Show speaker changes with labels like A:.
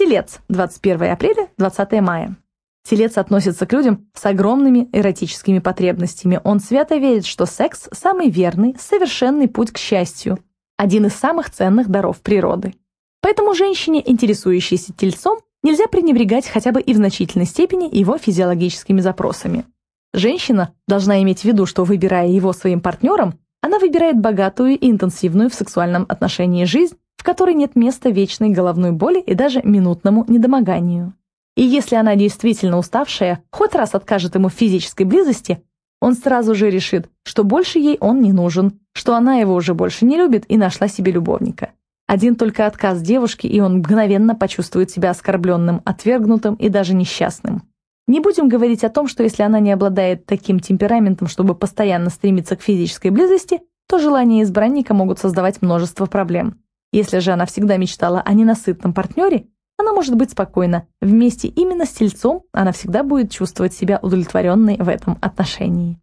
A: Телец, 21 апреля, 20 мая. Телец относится к людям с огромными эротическими потребностями. Он свято верит, что секс – самый верный, совершенный путь к счастью, один из самых ценных даров природы. Поэтому женщине, интересующейся тельцом, нельзя пренебрегать хотя бы и в значительной степени его физиологическими запросами. Женщина должна иметь в виду, что, выбирая его своим партнером, она выбирает богатую и интенсивную в сексуальном отношении жизнь, в которой нет места вечной головной боли и даже минутному недомоганию. И если она действительно уставшая, хоть раз откажет ему в физической близости, он сразу же решит, что больше ей он не нужен, что она его уже больше не любит и нашла себе любовника. Один только отказ девушки, и он мгновенно почувствует себя оскорбленным, отвергнутым и даже несчастным. Не будем говорить о том, что если она не обладает таким темпераментом, чтобы постоянно стремиться к физической близости, то желания избранника могут создавать множество проблем. Если же она всегда мечтала о ненасытном партнере, она может быть спокойна. Вместе именно с тельцом она всегда будет чувствовать себя удовлетворенной в этом отношении.